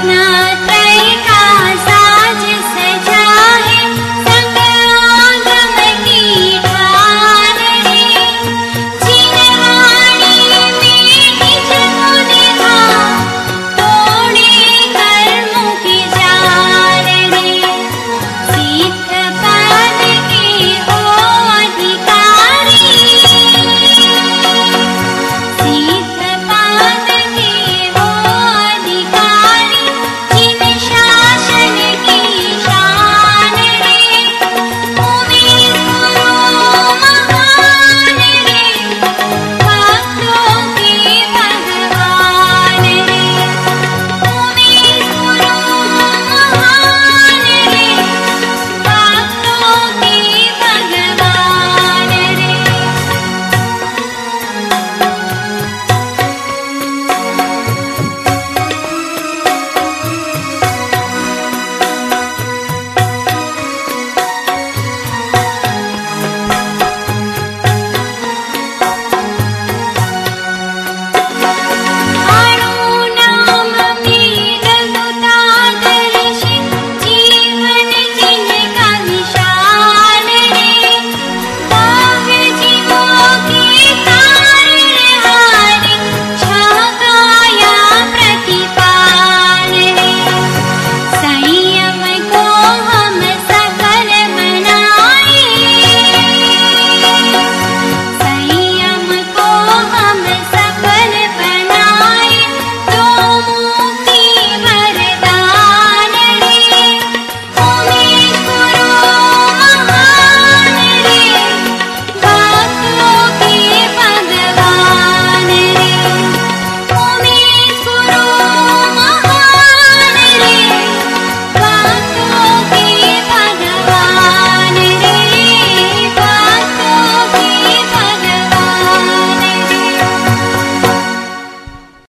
Krishna